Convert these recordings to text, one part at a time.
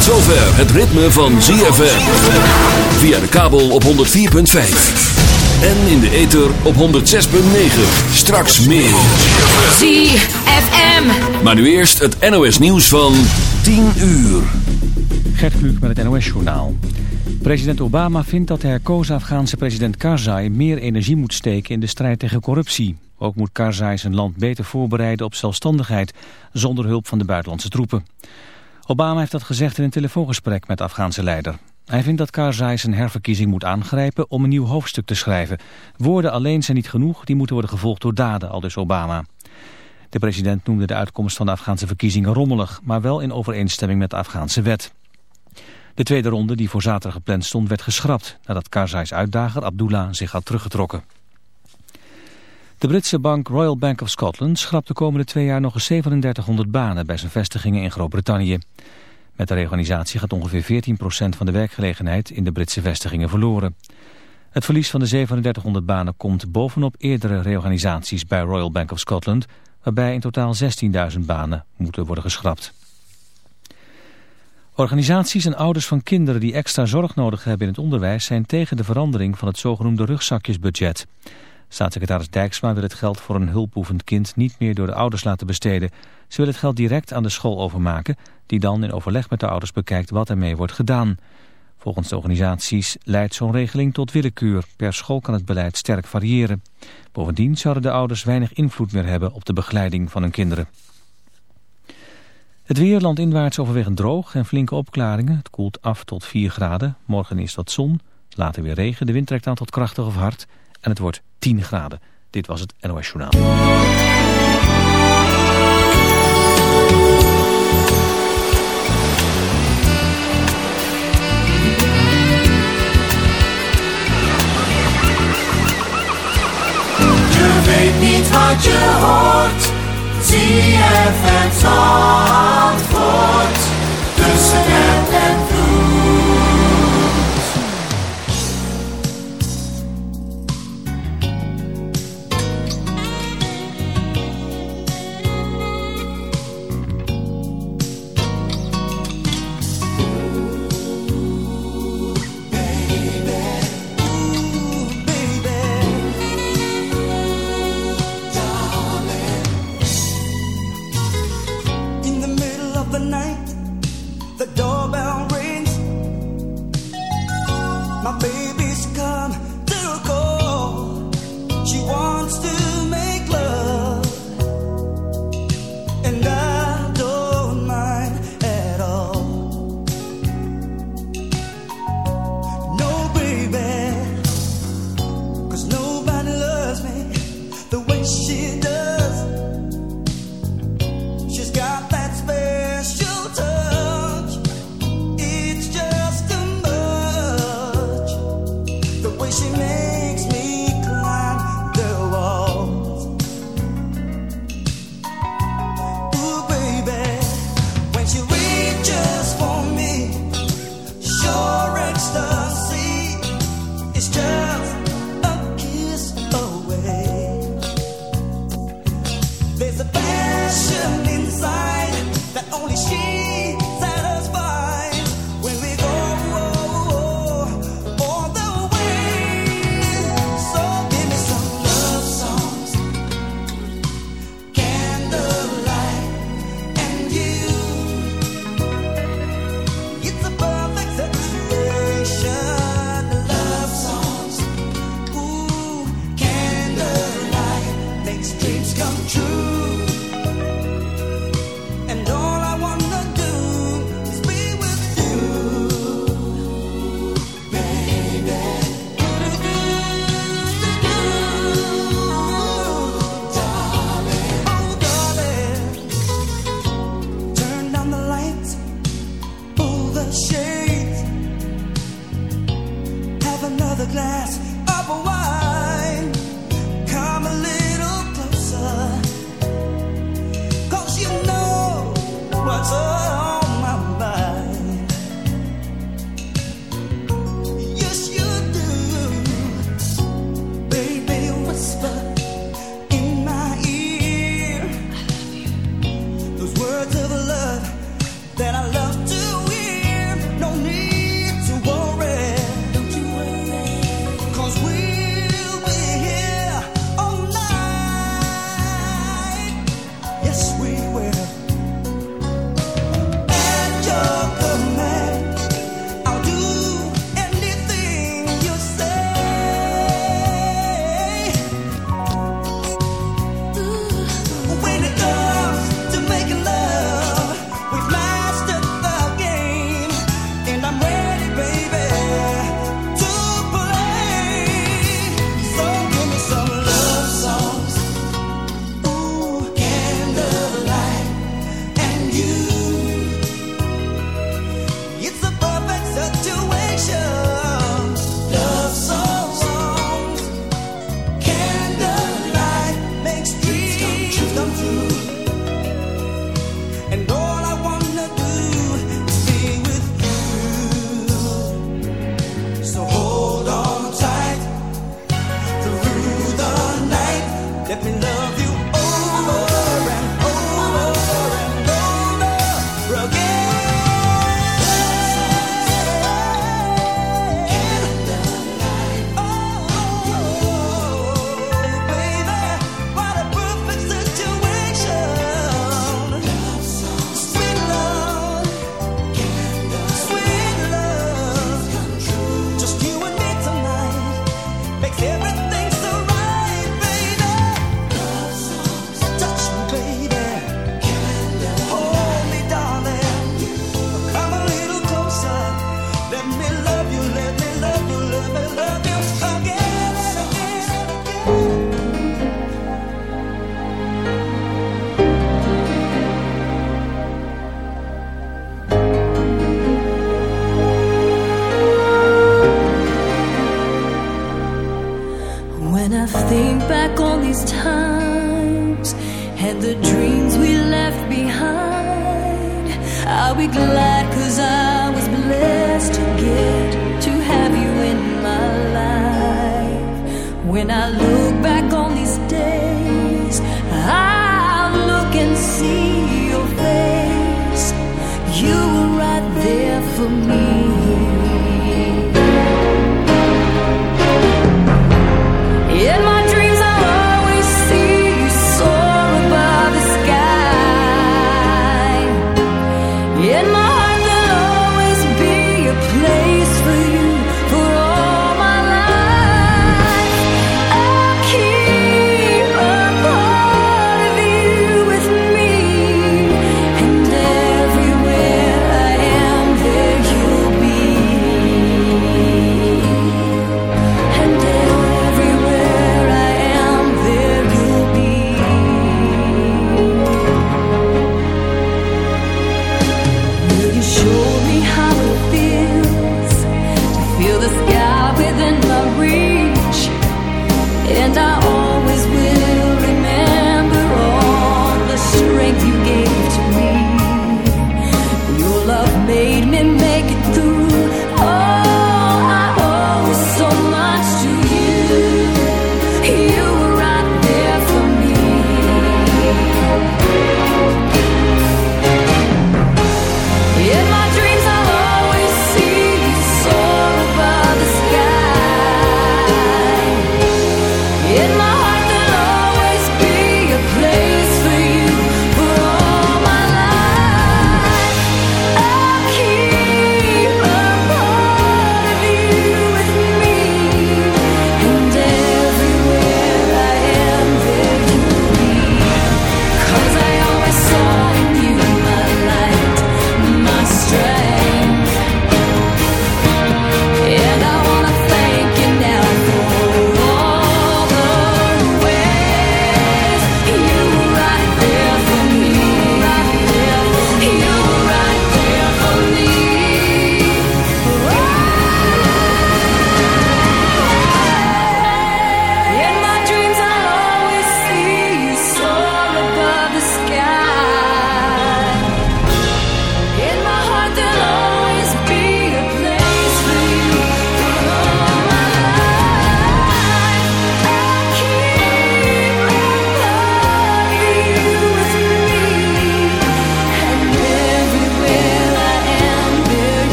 Tot zover het ritme van ZFM. Via de kabel op 104.5. En in de ether op 106.9. Straks meer. ZFM. Maar nu eerst het NOS nieuws van 10 uur. Gert Kluk met het NOS-journaal. President Obama vindt dat de herkozen Afghaanse president Karzai meer energie moet steken in de strijd tegen corruptie. Ook moet Karzai zijn land beter voorbereiden op zelfstandigheid, zonder hulp van de buitenlandse troepen. Obama heeft dat gezegd in een telefoongesprek met de Afghaanse leider. Hij vindt dat Karzai zijn herverkiezing moet aangrijpen om een nieuw hoofdstuk te schrijven. Woorden alleen zijn niet genoeg, die moeten worden gevolgd door daden, aldus Obama. De president noemde de uitkomst van de Afghaanse verkiezingen rommelig, maar wel in overeenstemming met de Afghaanse wet. De tweede ronde die voor zaterdag gepland stond werd geschrapt nadat Karzais uitdager Abdullah zich had teruggetrokken. De Britse bank Royal Bank of Scotland schrapt de komende twee jaar nog eens 3700 banen bij zijn vestigingen in Groot-Brittannië. Met de reorganisatie gaat ongeveer 14% van de werkgelegenheid in de Britse vestigingen verloren. Het verlies van de 3700 banen komt bovenop eerdere reorganisaties bij Royal Bank of Scotland, waarbij in totaal 16.000 banen moeten worden geschrapt. Organisaties en ouders van kinderen die extra zorg nodig hebben in het onderwijs zijn tegen de verandering van het zogenoemde rugzakjesbudget. Staatssecretaris Dijksma wil het geld voor een hulpbehoevend kind niet meer door de ouders laten besteden. Ze wil het geld direct aan de school overmaken, die dan in overleg met de ouders bekijkt wat ermee wordt gedaan. Volgens de organisaties leidt zo'n regeling tot willekeur. Per school kan het beleid sterk variëren. Bovendien zouden de ouders weinig invloed meer hebben op de begeleiding van hun kinderen. Het weer landinwaarts overwegend droog en flinke opklaringen. Het koelt af tot 4 graden. Morgen is dat zon, later weer regen. De wind trekt aan tot krachtig of hard en het wordt 10 graden. Dit was het NOS Journaal. Je weet niet wat je hoort. ZFM Zandvoort. Tussen app en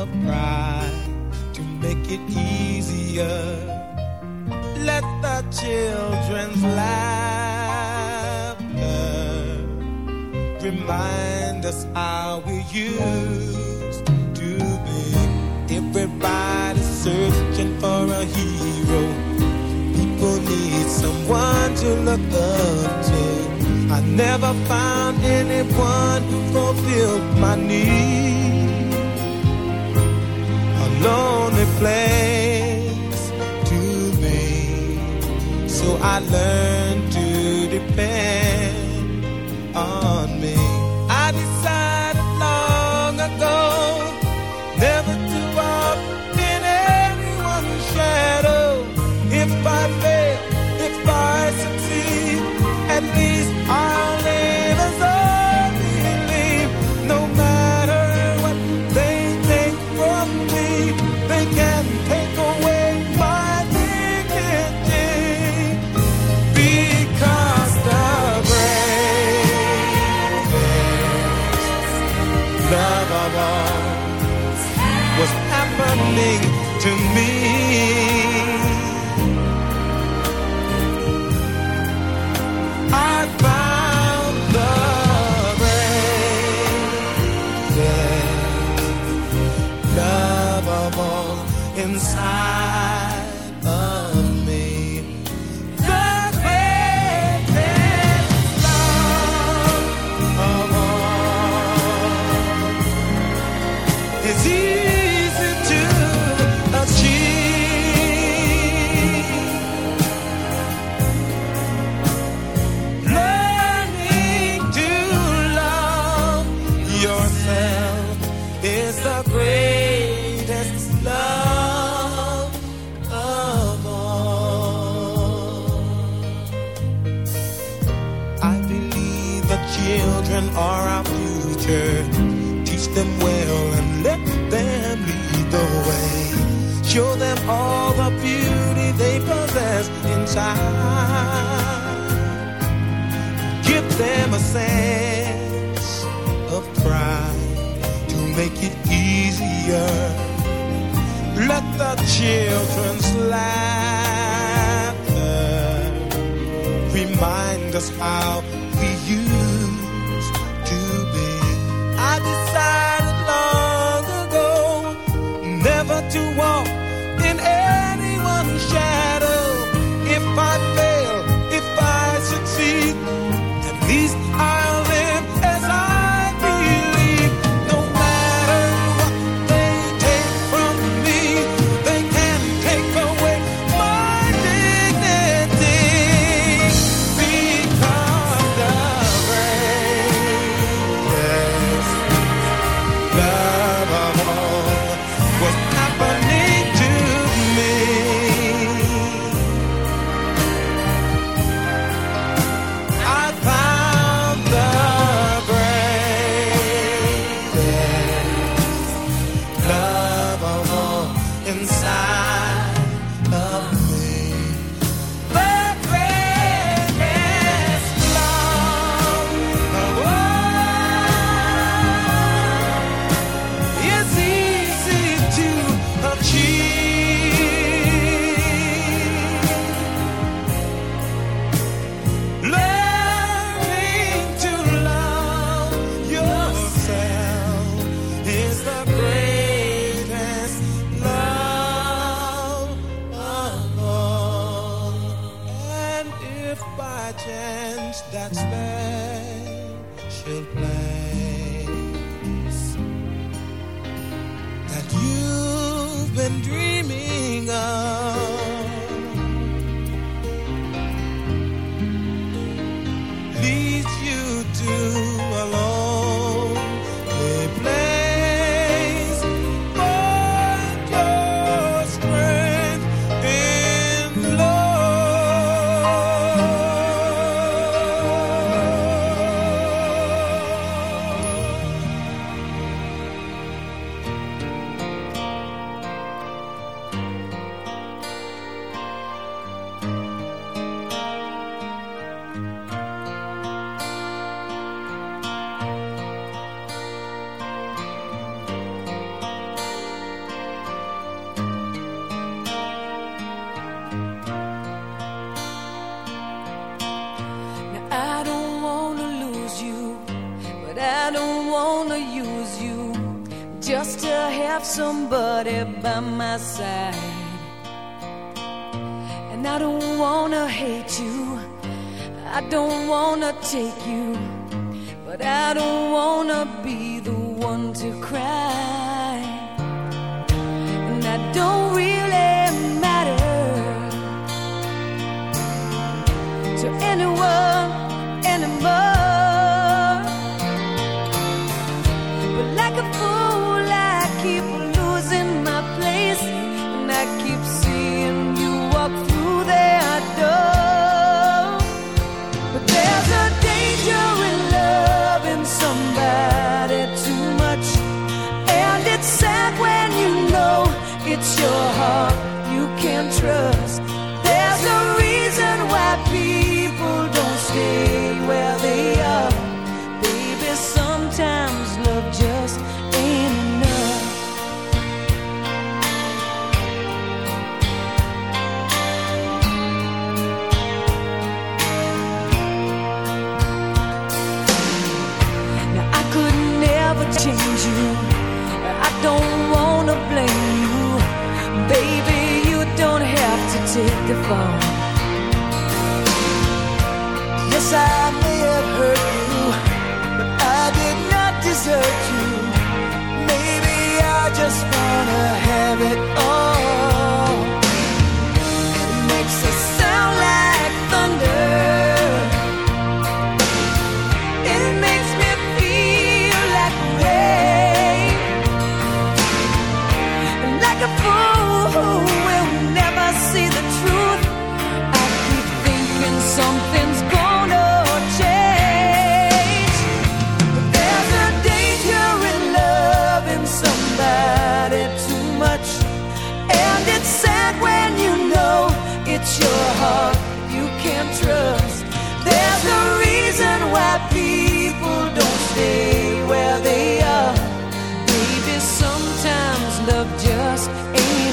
of pride to make it easier. Let the children's laughter remind us how we used to be. Everybody's searching for a hero. People need someone to look up to. I never found anyone who fulfilled my need lonely place to be. So I learned to depend on. Children's laughter. Remind us how to anyone it all. Ain't.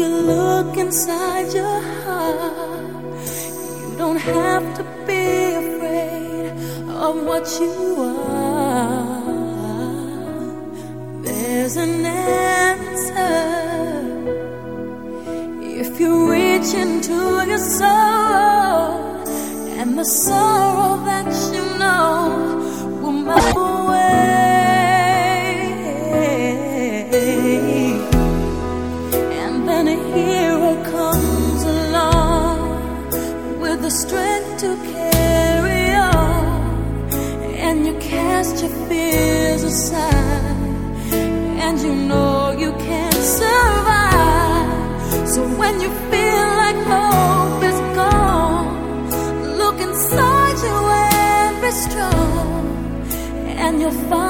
you look inside your heart, you don't have to be afraid of what you are. There's an answer if you reach into your soul and the sorrow that cast your fears aside, and you know you can survive. So when you feel like hope is gone, look inside you and be strong, and you'll find.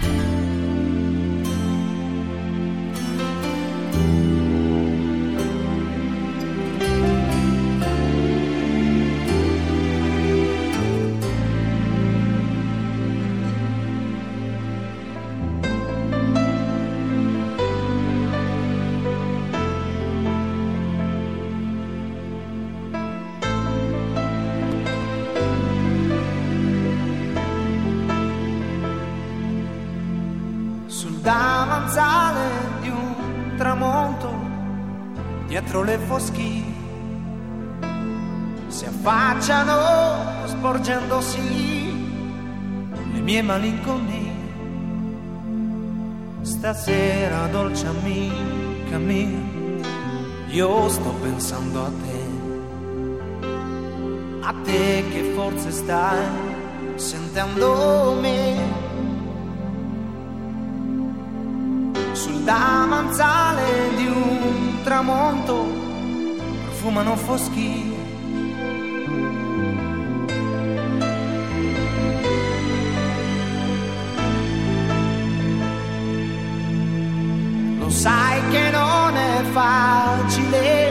pensando a te, a te che forse stai sentendo me. Sul davanzale di un tramonto profumano foschi. Lo sai che non è facile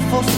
fosse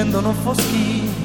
scendono foschi.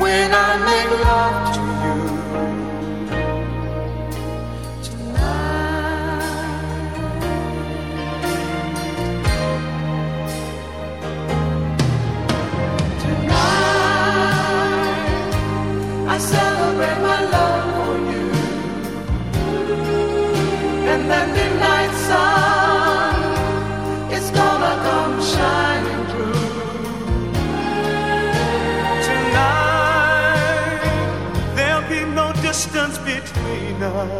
When I make love yaşar